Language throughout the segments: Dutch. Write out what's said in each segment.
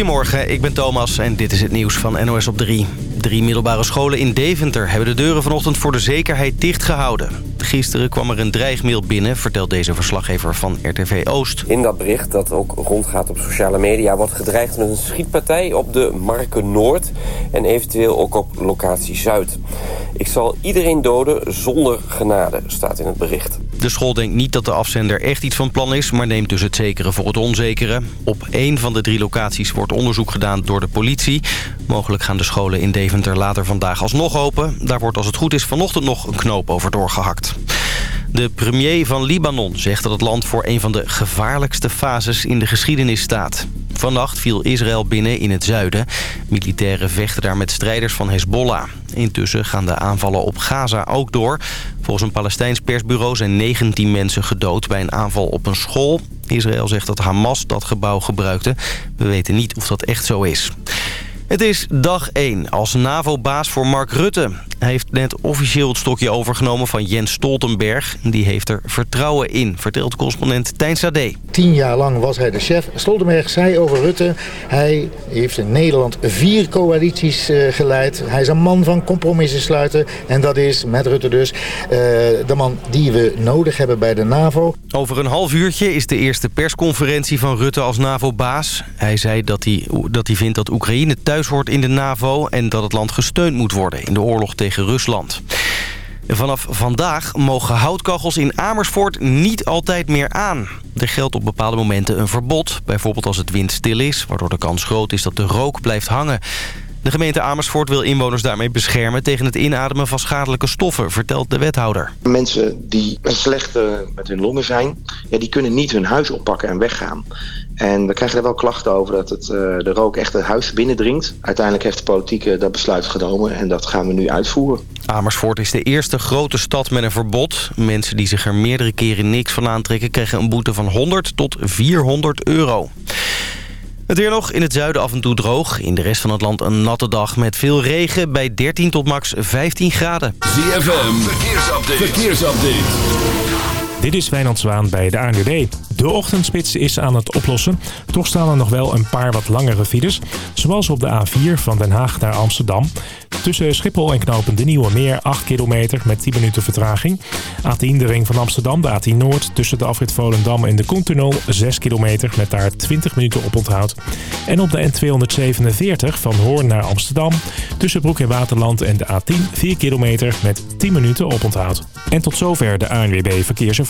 Goedemorgen, ik ben Thomas en dit is het nieuws van NOS op 3. Drie middelbare scholen in Deventer hebben de deuren vanochtend voor de zekerheid dichtgehouden. Gisteren kwam er een dreigmail binnen, vertelt deze verslaggever van RTV Oost. In dat bericht dat ook rondgaat op sociale media... wordt gedreigd met een schietpartij op de Marken Noord... en eventueel ook op locatie Zuid. Ik zal iedereen doden zonder genade, staat in het bericht. De school denkt niet dat de afzender echt iets van plan is... maar neemt dus het zekere voor het onzekere. Op één van de drie locaties wordt onderzoek gedaan door de politie. Mogelijk gaan de scholen in Deventer later vandaag alsnog open. Daar wordt als het goed is vanochtend nog een knoop over doorgehakt. De premier van Libanon zegt dat het land voor een van de gevaarlijkste fases in de geschiedenis staat. Vannacht viel Israël binnen in het zuiden. Militairen vechten daar met strijders van Hezbollah. Intussen gaan de aanvallen op Gaza ook door. Volgens een Palestijns persbureau zijn 19 mensen gedood bij een aanval op een school. Israël zegt dat Hamas dat gebouw gebruikte. We weten niet of dat echt zo is. Het is dag 1 als NAVO-baas voor Mark Rutte. Hij heeft net officieel het stokje overgenomen van Jens Stoltenberg. Die heeft er vertrouwen in, vertelt correspondent Tijn Sade. Tien jaar lang was hij de chef. Stoltenberg zei over Rutte... hij heeft in Nederland vier coalities uh, geleid. Hij is een man van compromissen sluiten. En dat is, met Rutte dus, uh, de man die we nodig hebben bij de NAVO. Over een half uurtje is de eerste persconferentie van Rutte als NAVO-baas. Hij zei dat hij, dat hij vindt dat Oekraïne thuis hoort in de NAVO... en dat het land gesteund moet worden in de oorlog tegen Rusland. Vanaf vandaag mogen houtkachels in Amersfoort niet altijd meer aan. Er geldt op bepaalde momenten een verbod. Bijvoorbeeld als het windstil is, waardoor de kans groot is dat de rook blijft hangen. De gemeente Amersfoort wil inwoners daarmee beschermen... tegen het inademen van schadelijke stoffen, vertelt de wethouder. Mensen die slecht met hun longen zijn... Ja, die kunnen niet hun huis oppakken en weggaan. En we krijgen er wel klachten over dat het, uh, de rook echt het huis binnendringt. Uiteindelijk heeft de politiek uh, dat besluit genomen en dat gaan we nu uitvoeren. Amersfoort is de eerste grote stad met een verbod. Mensen die zich er meerdere keren niks van aantrekken... krijgen een boete van 100 tot 400 euro. Het weer nog in het zuiden af en toe droog. In de rest van het land een natte dag met veel regen bij 13 tot max 15 graden. ZFM, verkeersupdate. verkeersupdate. Dit is Wijnand Zwaan bij de ANWB. De ochtendspits is aan het oplossen. Toch staan er nog wel een paar wat langere files. Zoals op de A4 van Den Haag naar Amsterdam. Tussen Schiphol en Knopen de Nieuwe Meer 8 kilometer met 10 minuten vertraging. A10 de ring van Amsterdam, de A10 Noord. Tussen de afrit Volendam en de Koentunnel 6 kilometer met daar 20 minuten op onthoud. En op de N247 van Hoorn naar Amsterdam. Tussen Broek en Waterland en de A10 4 kilometer met 10 minuten op onthoud. En tot zover de ANWB Verkeersinformatie.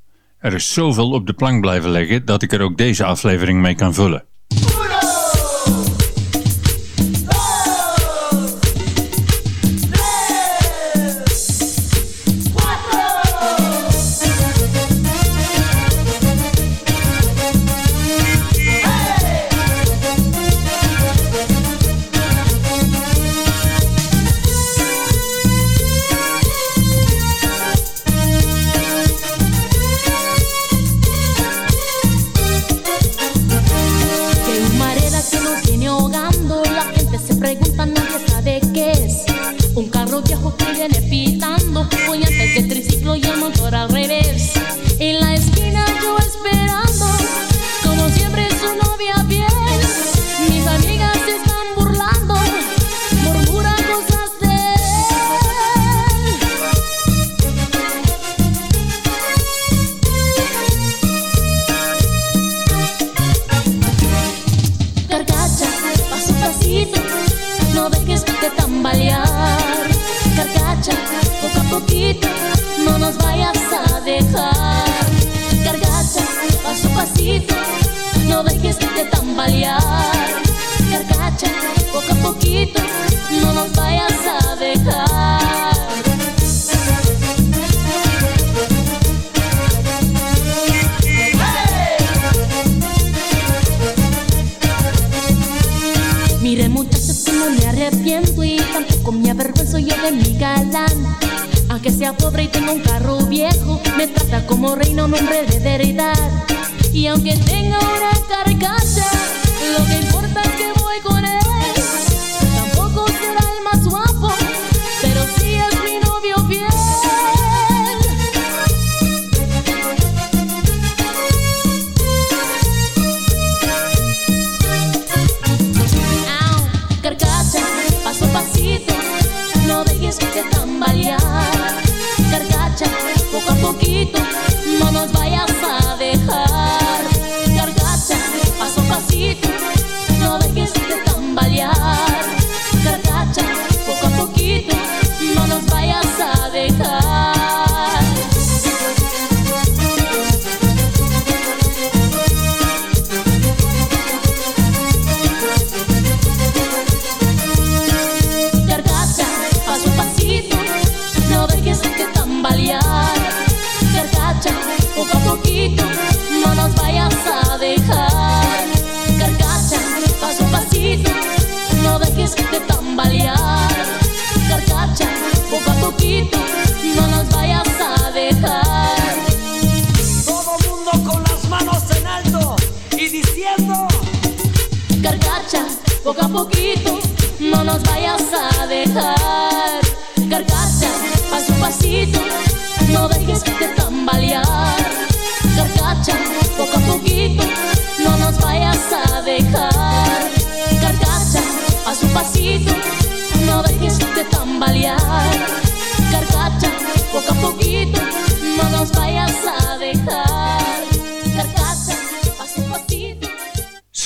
Er is zoveel op de plank blijven leggen dat ik er ook deze aflevering mee kan vullen. sea pobre y tenga un carro viejo, me trata como reina un hombre de heredad. Y aunque tenga una cara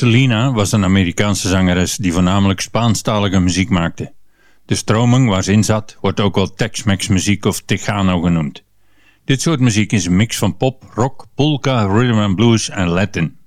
Selena was een Amerikaanse zangeres die voornamelijk Spaanstalige muziek maakte. De stroming waar ze in zat wordt ook wel Tex-Mex muziek of Tejano genoemd. Dit soort muziek is een mix van pop, rock, polka, rhythm and blues en Latin.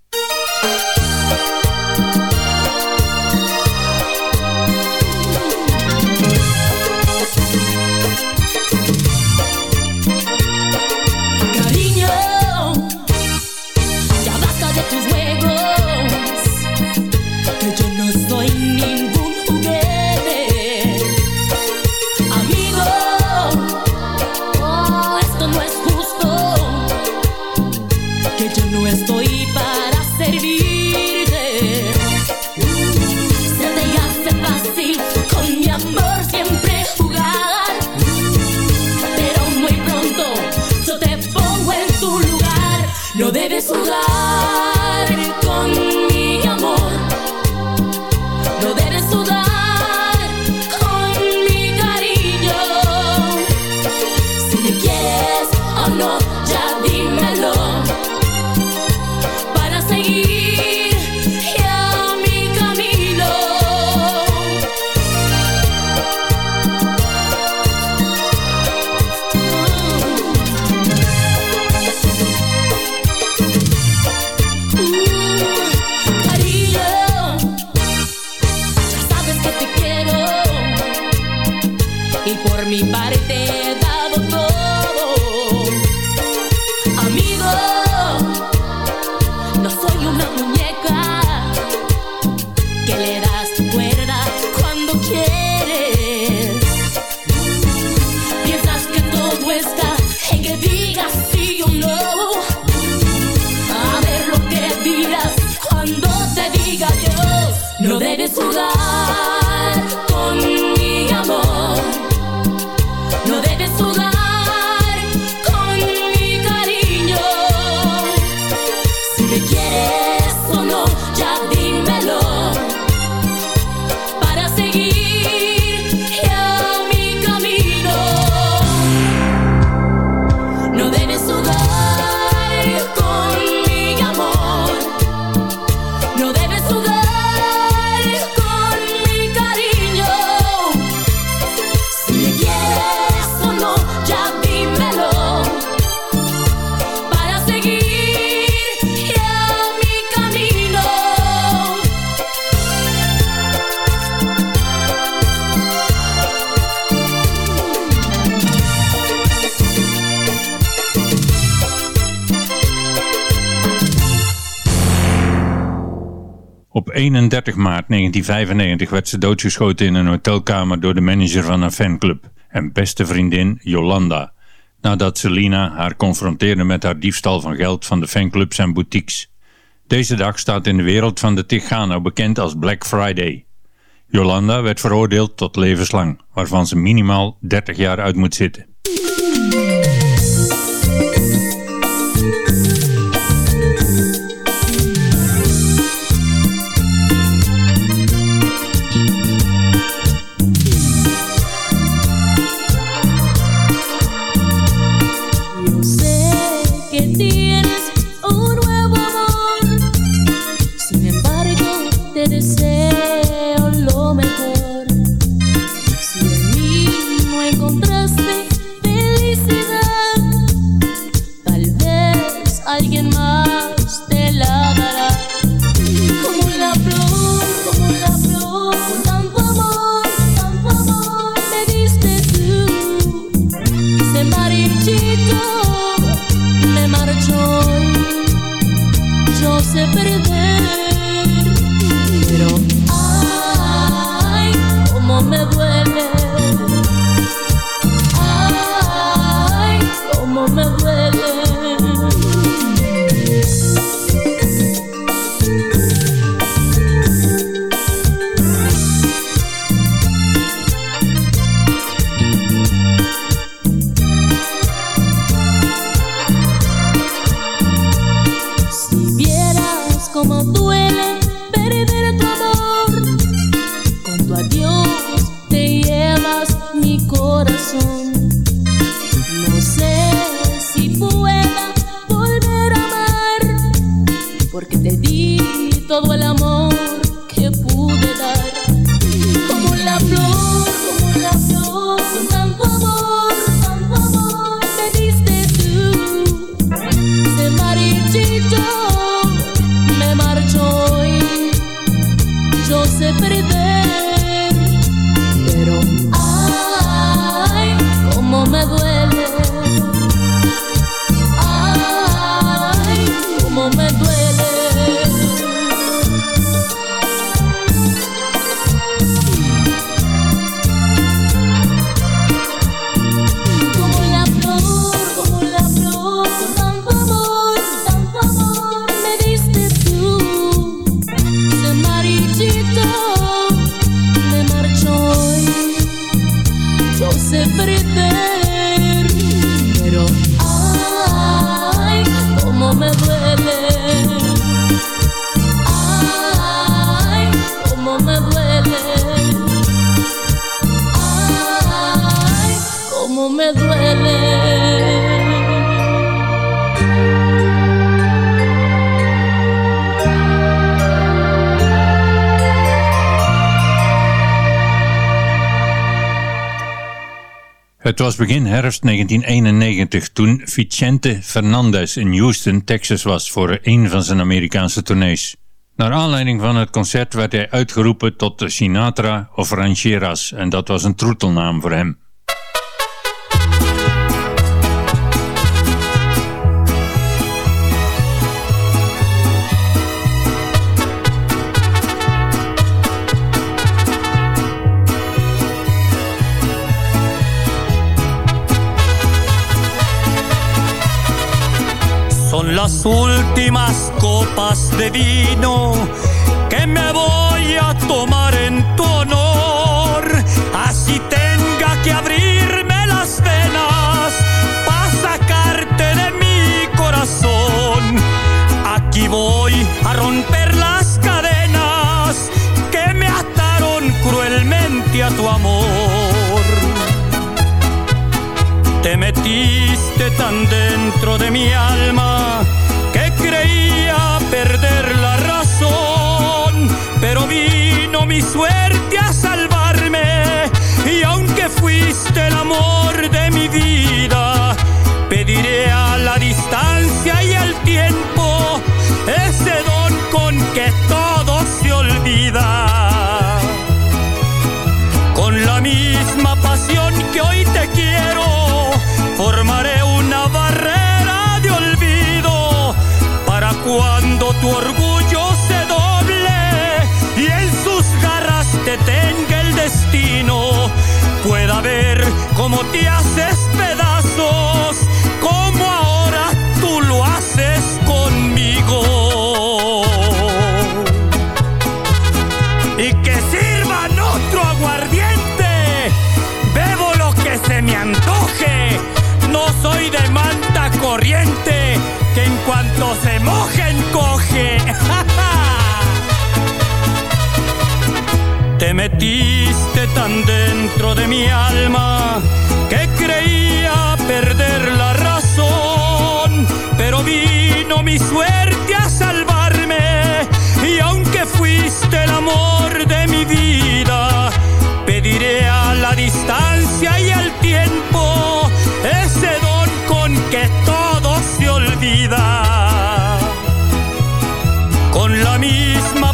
y por mi parte he dado todo. Amigo, no soy una muñeca que le das cuerda cuando quieres. Piensas que todo está en que digas sí o no. A ver lo que dirás cuando te diga Dios. No debes jugar. 31 maart 1995 werd ze doodgeschoten in een hotelkamer door de manager van een fanclub en beste vriendin Jolanda, nadat Selina haar confronteerde met haar diefstal van geld van de fanclubs en boutiques. Deze dag staat in de wereld van de Tigano bekend als Black Friday. Jolanda werd veroordeeld tot levenslang, waarvan ze minimaal 30 jaar uit moet zitten. Begin herfst 1991 toen Vicente Fernandez in Houston, Texas was voor een van zijn Amerikaanse tournees. Naar aanleiding van het concert werd hij uitgeroepen tot de Sinatra of Rancheras en dat was een troetelnaam voor hem. Las últimas copas de vino que me voy a tomar en tu honor. Así tenga que abrirme las venas para sacarte de mi corazón. Aquí voy a romper las cadenas que me ataron cruelmente a tu amor. Te metiste tan dentro de mi alma mi suerte a salvarme y aunque fuiste el amor de mi vida, pediré a la distancia y al tiempo ese don con que todo se olvida. Con la misma pasión que hoy te quiero, formaré una barrera de olvido para cuando tu orgullo te tenga el destino, pueda ver cómo te haces pedazos, como ahora tú lo haces conmigo. Y que sirvan otro aguardiente, bebo lo que se me antoje, no soy de manta corriente, que en cuanto se moje metiste tan dentro de mi alma que creía perder la razón, pero vino mi suerte a salvarme y aunque fuiste el amor de mi vida, pediré a la distancia y al tiempo ese don con que todo se olvida. Con la misma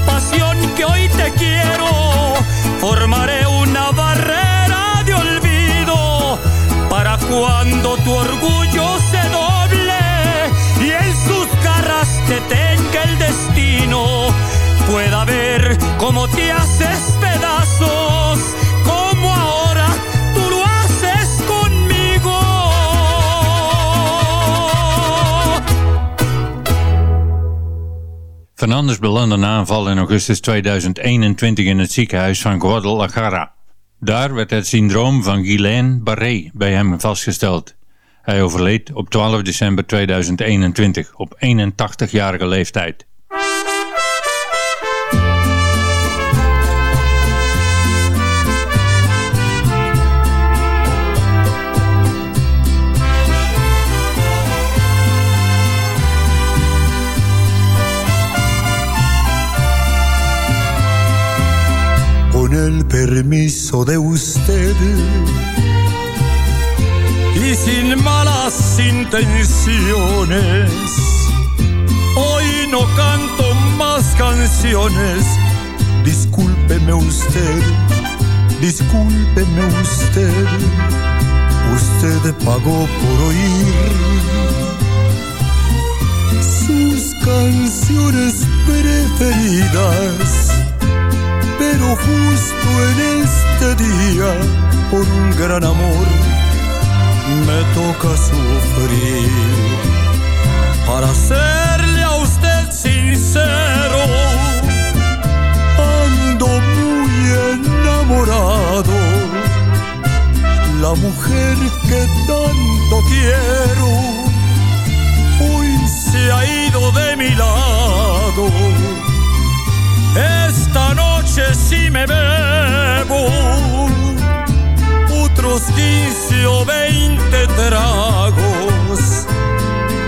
formaré una barrera de olvido para cuando tu orgullo se doble y en sus garras te tenga el destino, pueda ver cómo te haces pedazos, Fernandes belandde na een val in augustus 2021 in het ziekenhuis van Guadalajara. Daar werd het syndroom van Guillain Barré bij hem vastgesteld. Hij overleed op 12 december 2021 op 81-jarige leeftijd. El permiso de usted y sin malas intenciones. Hoy no canto más canciones. Discúlpeme usted, discúlpeme usted. Usted pagó por oír sus canciones preferidas. Pero justo en este día, por un gran amor, me toca sufrir. Para serle a usted sincero, ando muy enamorado. La mujer que tanto quiero, hoy se ha ido de mi lado. Otros 15 o 20 tragos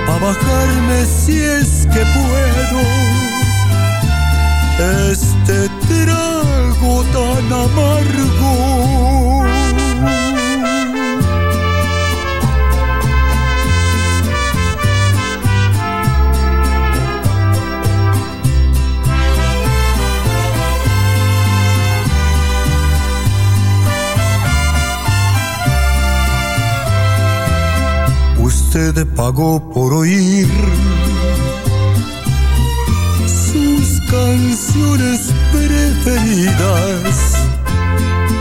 a bajarme si es que puedo este trago tan amargo. Usted pagó por oír sus canciones preferidas,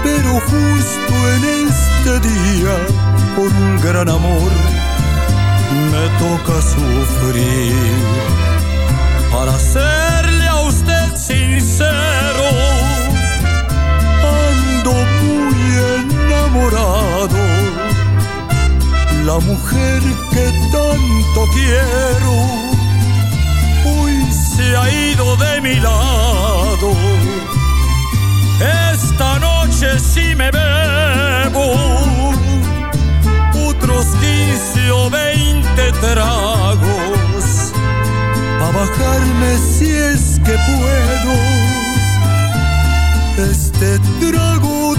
pero justo en este día, por un gran amor, me toca sufrir. Para serle la mujer que tanto quiero hoy se ha ido de mi lado. Esta noche si me bebo otros 15 o 20 tragos a bajarme si es que puedo este trago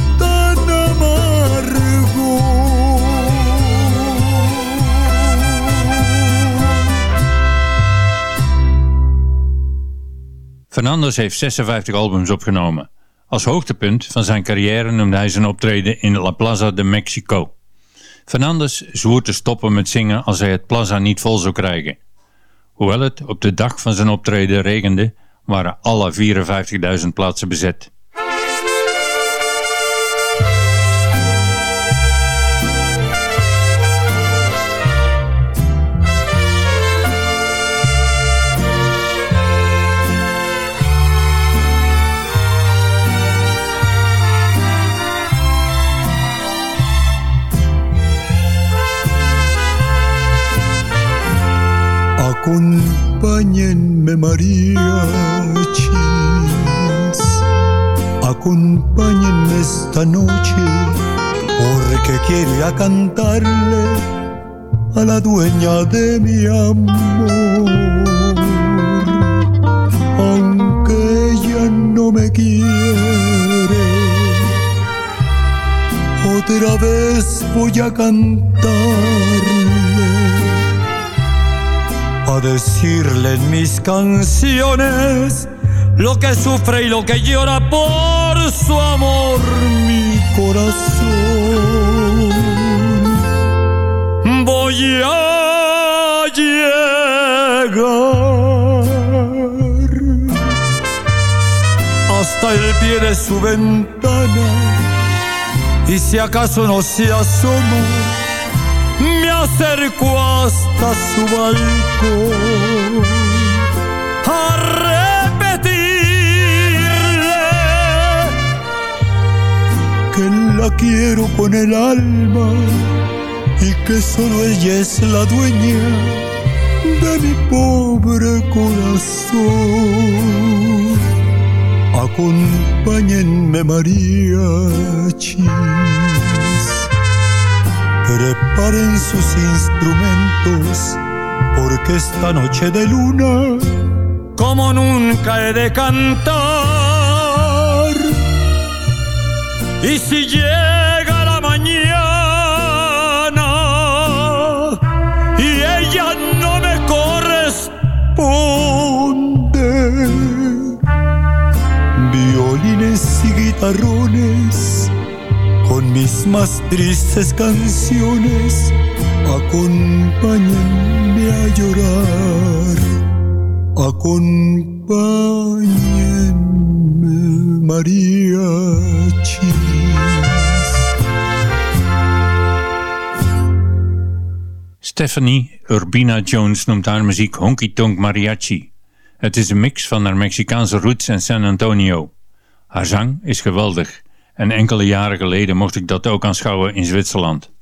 Fernandes heeft 56 albums opgenomen. Als hoogtepunt van zijn carrière noemde hij zijn optreden in La Plaza de Mexico. Fernandes zwoer te stoppen met zingen als hij het Plaza niet vol zou krijgen. Hoewel het op de dag van zijn optreden regende, waren alle 54.000 plaatsen bezet. Acompáñenme mariachis, acompáñenme esta noche, porque quiero cantarle a la dueña de mi amor. Aunque ella no me quiere, otra vez voy a cantarle a decirle en mis canciones lo que sufre y lo que llora por su amor mi corazón. Voy a llegar hasta el pie de su ventana y si acaso no se asoma me acerco hasta su balcón a repetirle que la quiero con el alma y que solo ella es la dueña de mi pobre corazón. Acompáñenme mariachis Preparen sus instrumentos, porque esta noche de luna, como nunca he de cantar. Y si llega la mañana y ella no me corresponde, violines y guitarrones con mis más tristes canciones, acompáñenme a llorar, acompáñenme mariachis. Stephanie Urbina Jones noemt haar muziek honky tonk mariachi. Het is een mix van haar Mexicaanse roots en San Antonio. Haar zang is geweldig en enkele jaren geleden mocht ik dat ook aanschouwen in Zwitserland.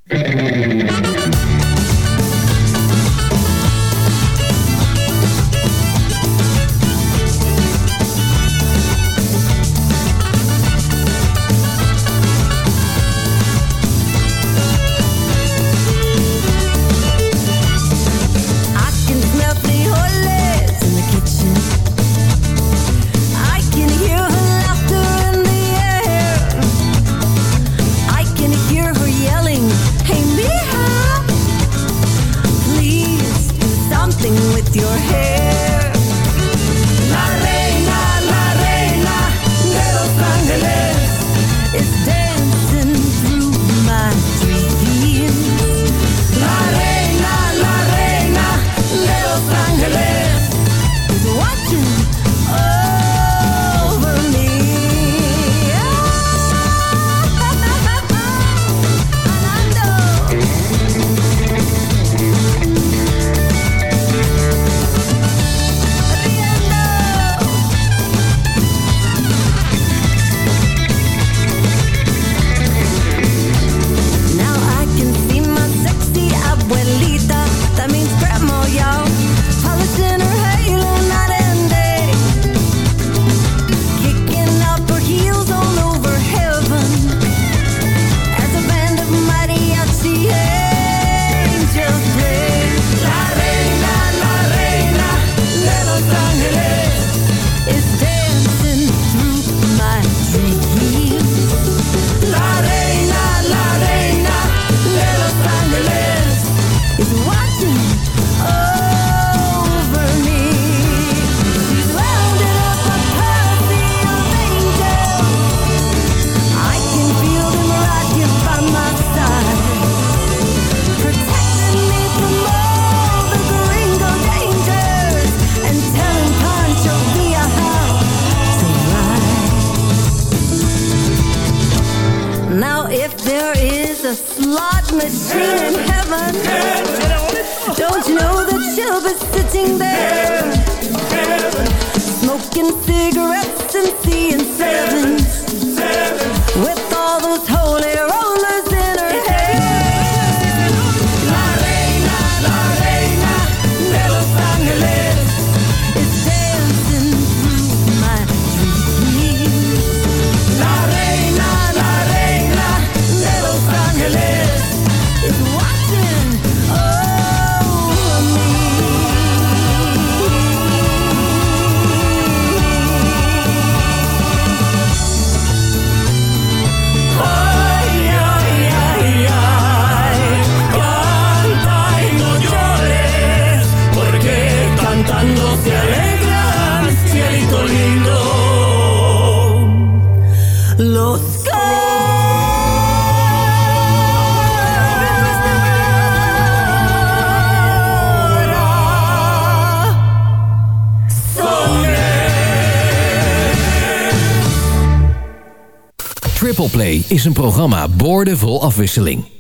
Is een programma boordevol afwisseling.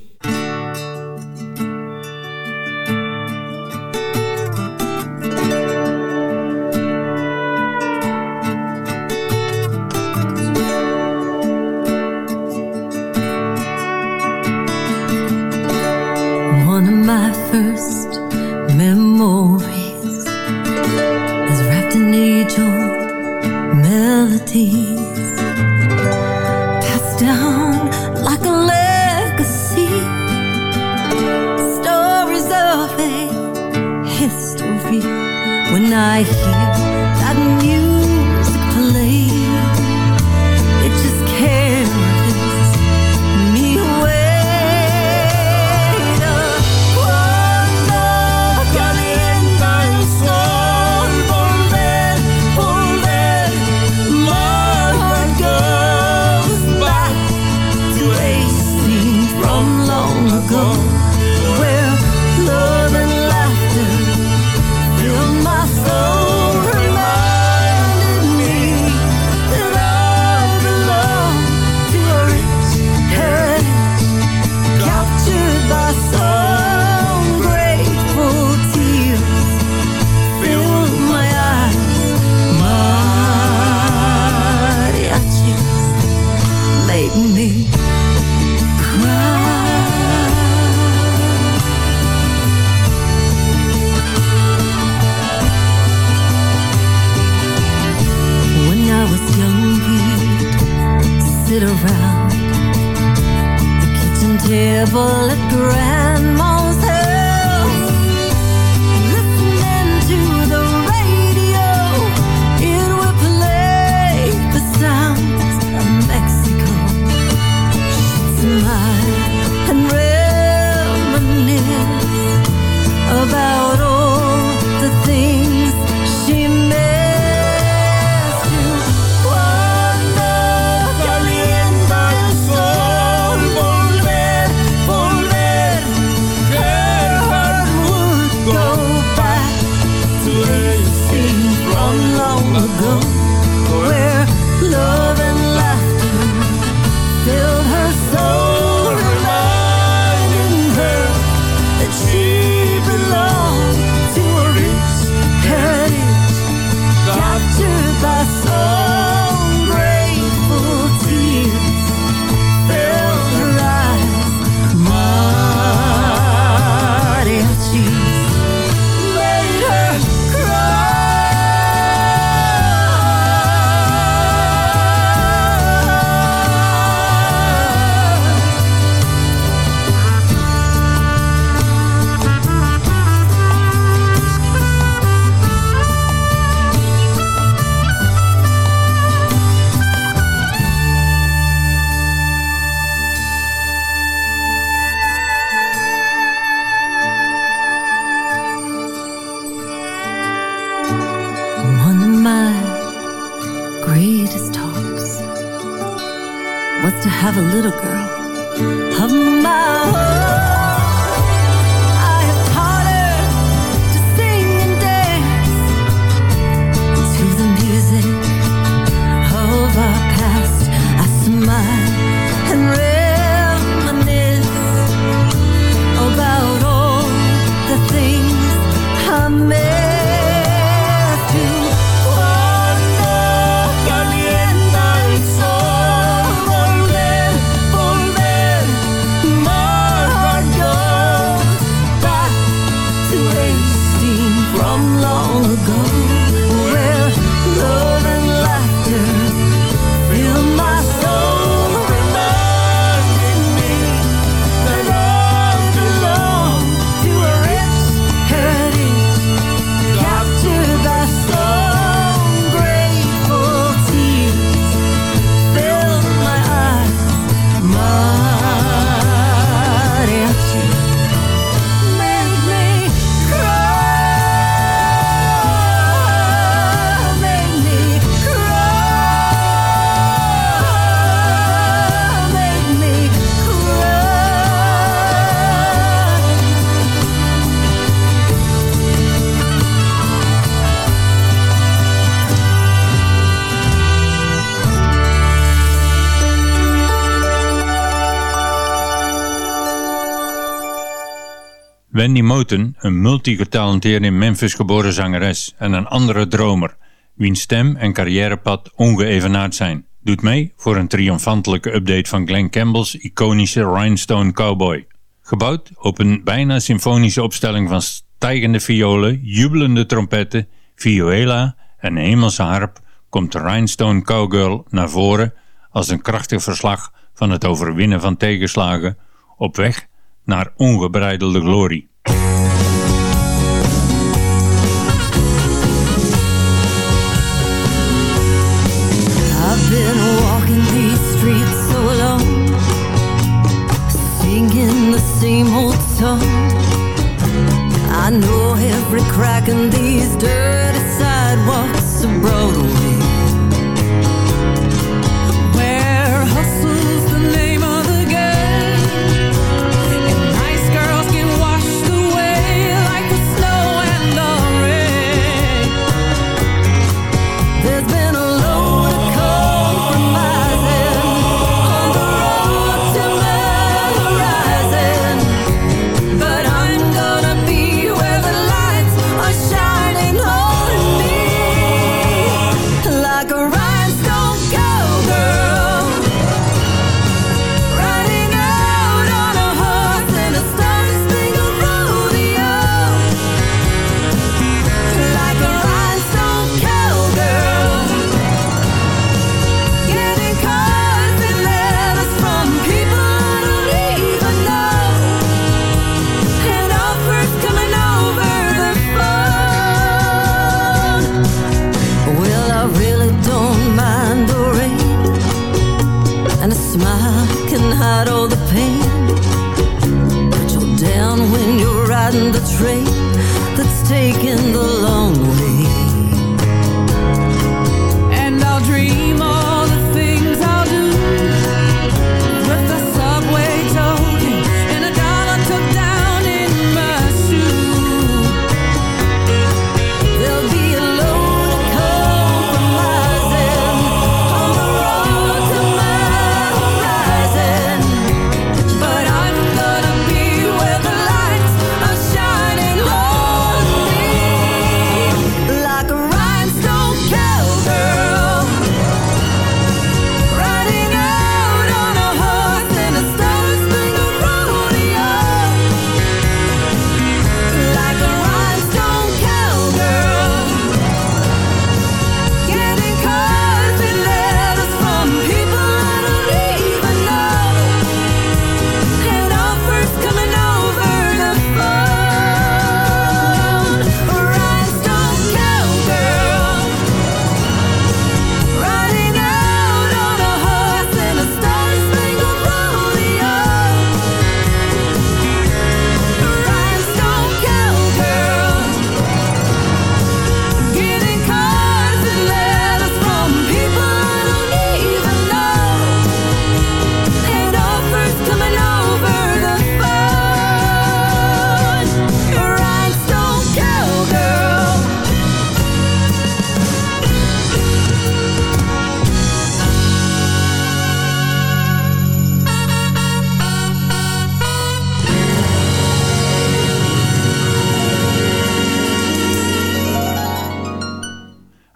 Wendy Moten, een multigetalenteerde in Memphis geboren zangeres en een andere dromer, wiens stem en carrièrepad ongeëvenaard zijn, doet mee voor een triomfantelijke update van Glenn Campbell's iconische Rhinestone Cowboy. Gebouwd op een bijna symfonische opstelling van stijgende violen, jubelende trompetten, viola en hemelse harp, komt Rhinestone Cowgirl naar voren als een krachtig verslag van het overwinnen van tegenslagen op weg naar ongebreidelde glorie.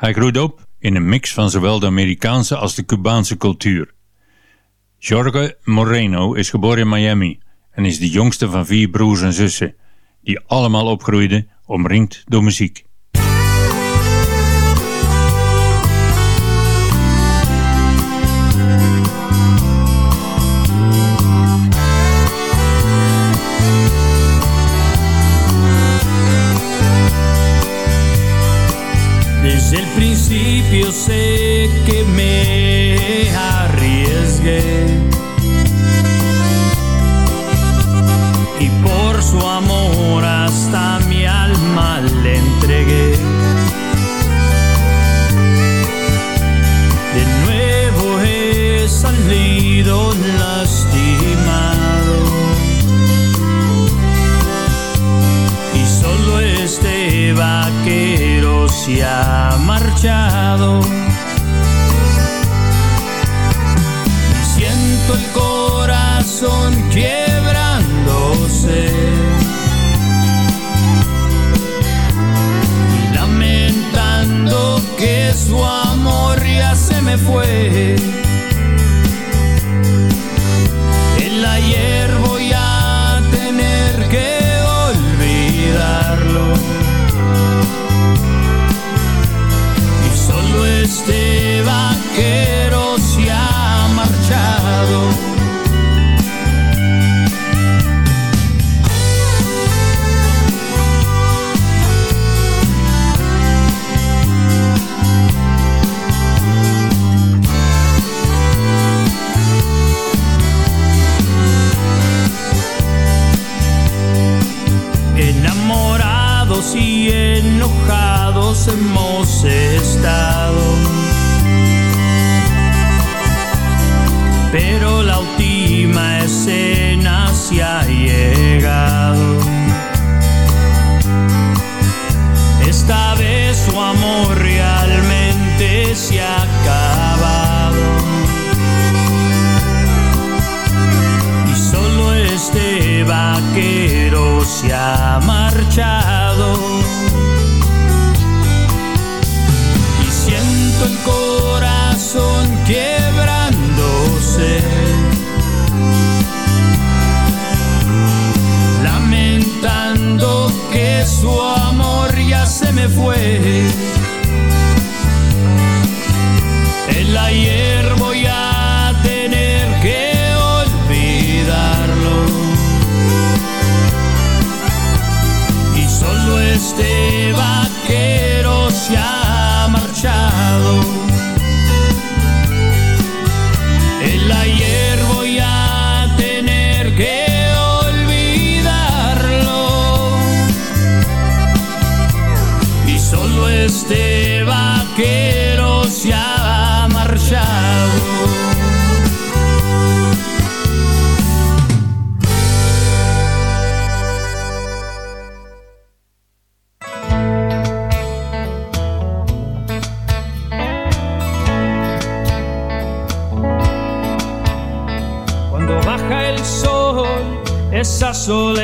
Hij groeit op in een mix van zowel de Amerikaanse als de Cubaanse cultuur. Jorge Moreno is geboren in Miami en is de jongste van vier broers en zussen, die allemaal opgroeiden omringd door muziek. estiva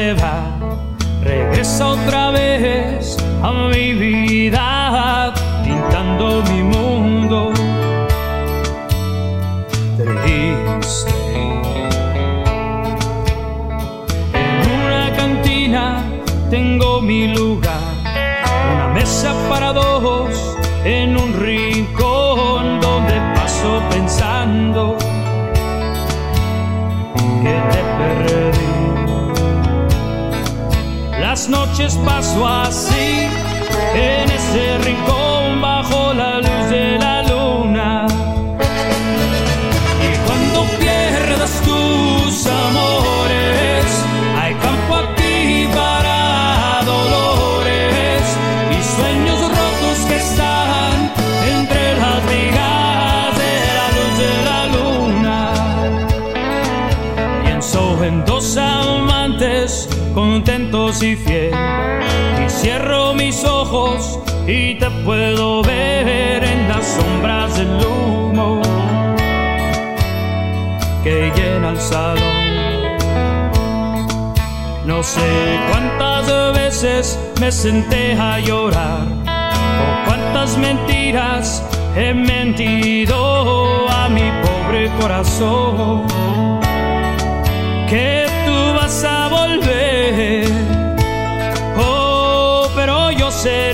live out. espaço assim. Eu puedo ver en las sombras del humo que llena el salón. No sé cuántas veces me senté a llorar o cuántas mentiras he mentido a mi pobre corazón. Que tú vas a volver, oh, pero yo seré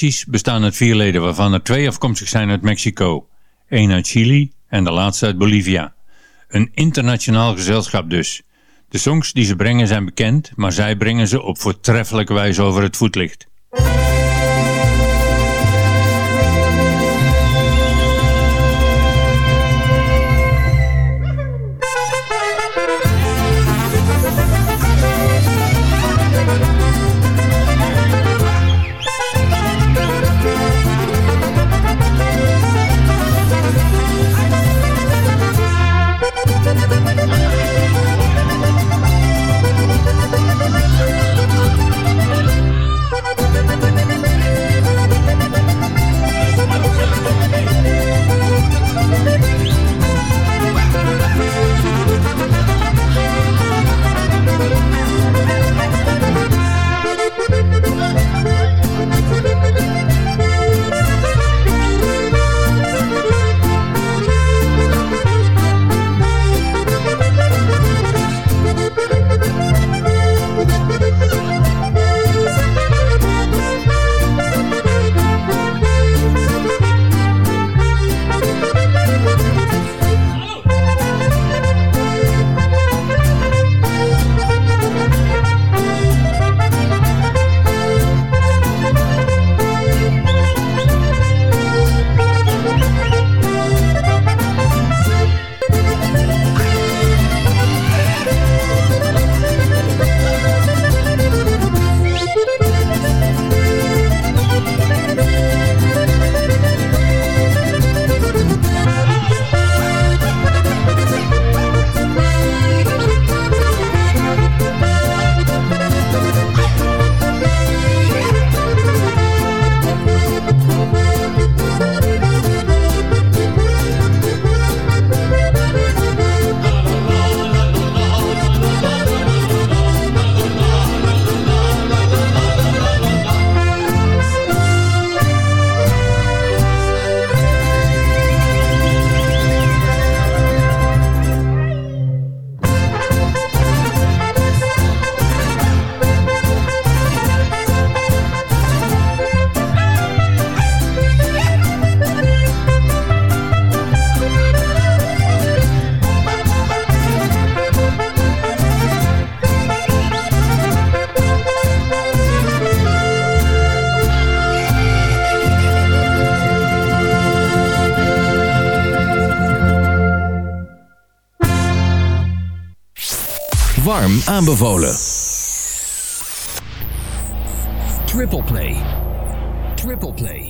Mariachis bestaan uit vier leden, waarvan er twee afkomstig zijn uit Mexico, één uit Chili en de laatste uit Bolivia. Een internationaal gezelschap dus. De songs die ze brengen zijn bekend, maar zij brengen ze op voortreffelijke wijze over het voetlicht. Aanbevolen. Triple Play. Triple Play.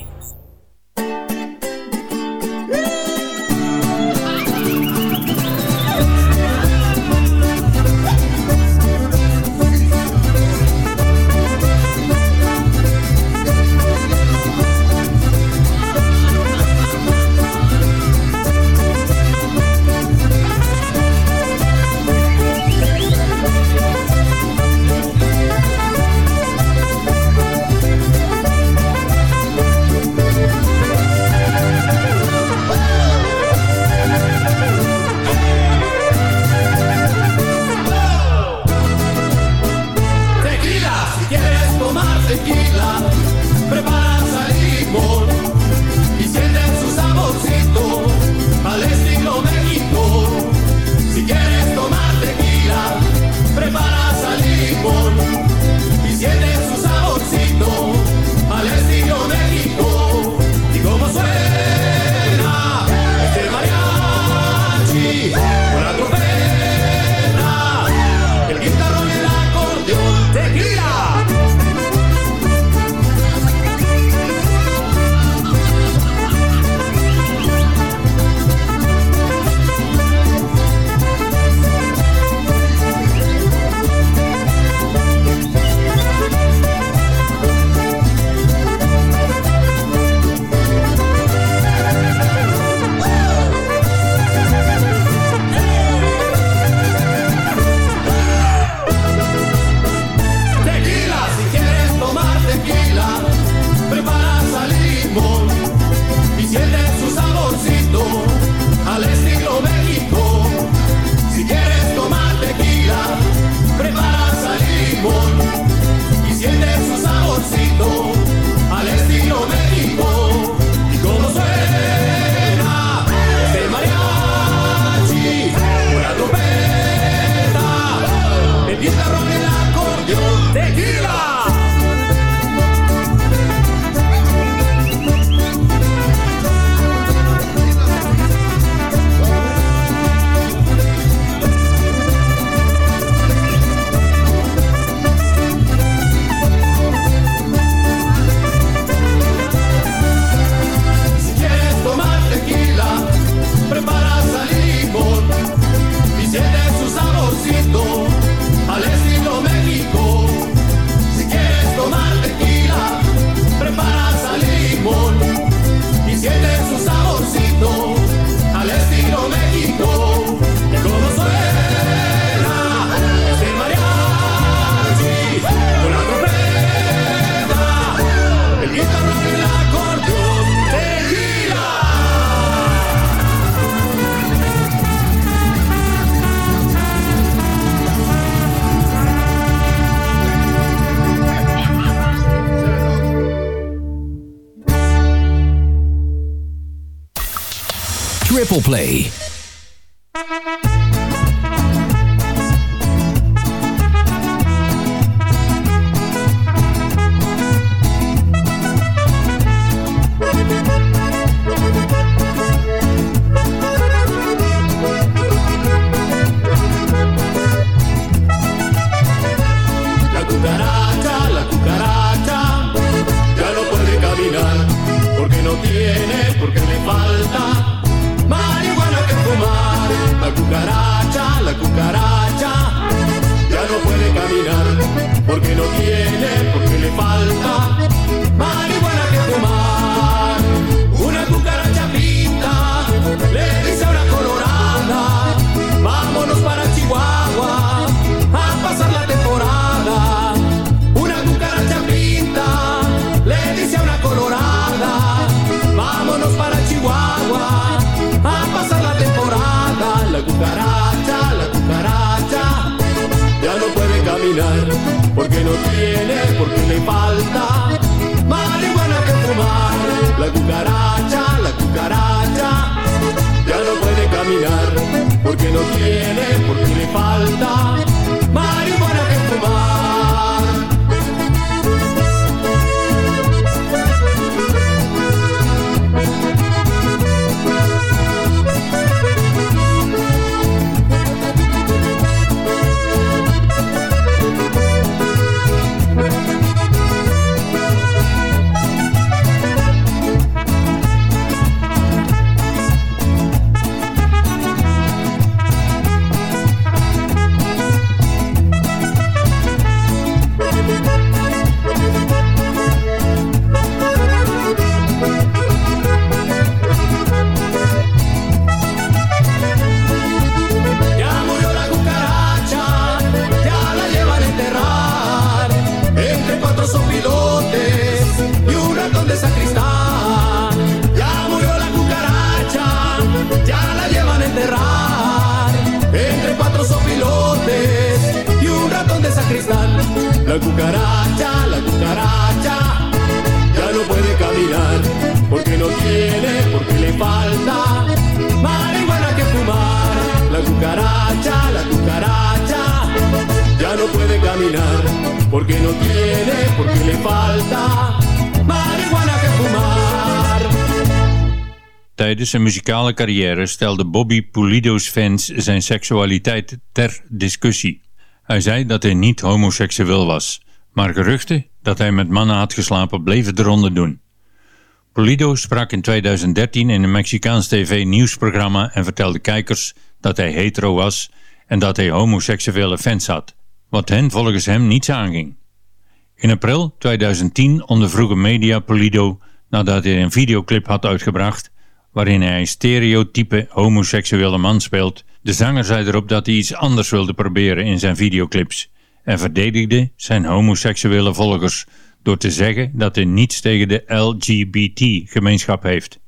Triple Play. Zijn muzikale carrière stelde Bobby Pulido's fans zijn seksualiteit ter discussie. Hij zei dat hij niet homoseksueel was, maar geruchten dat hij met mannen had geslapen bleven de ronde doen. Pulido sprak in 2013 in een Mexicaans tv-nieuwsprogramma en vertelde kijkers dat hij hetero was en dat hij homoseksuele fans had, wat hen volgens hem niets aanging. In april 2010 ondervroegen media Pulido nadat hij een videoclip had uitgebracht waarin hij een stereotype homoseksuele man speelt. De zanger zei erop dat hij iets anders wilde proberen in zijn videoclips en verdedigde zijn homoseksuele volgers door te zeggen dat hij niets tegen de LGBT-gemeenschap heeft.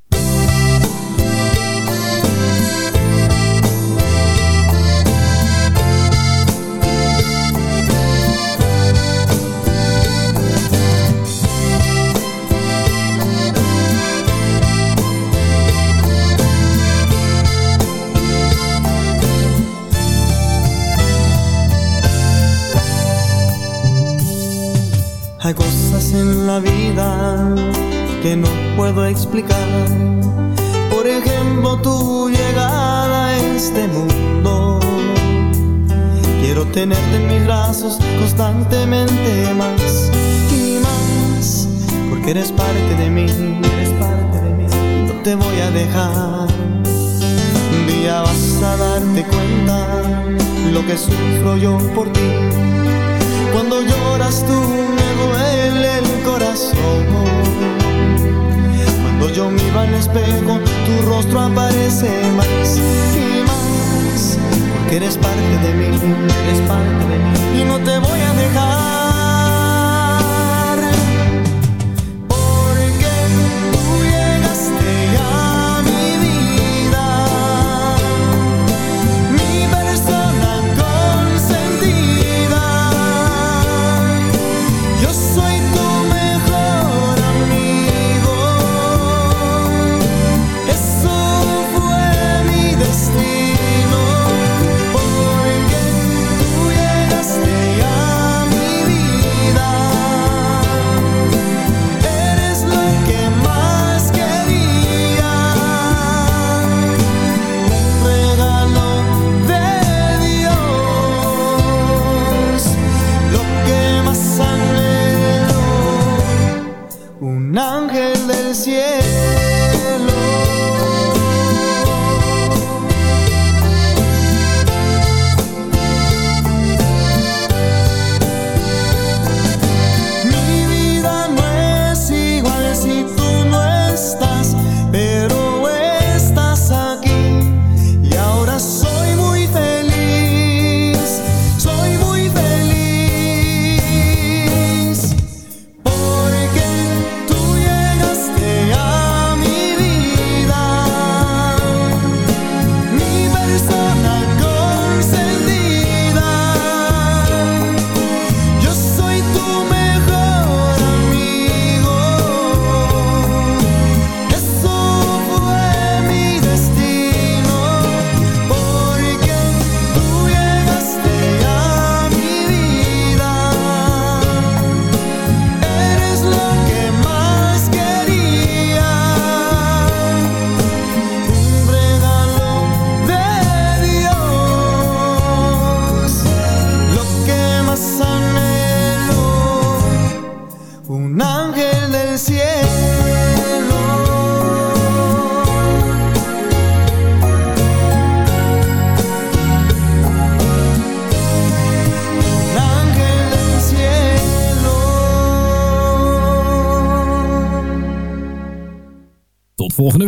Que no puedo explicar. Por ejemplo, tu llegada a este mundo. Quiero tenerte en mis brazos constantemente más y más. Porque eres parte de mí, eres parte de mí. No te voy a dejar. Un día vas a darte cuenta lo que sufro yo por ti. Cuando lloras tú me duele el corazón. Yo miro al espejo, tu rostro aparece más y más. Porque eres parte de mí, eres parte de mí. Y no te voy a dejar. desierto.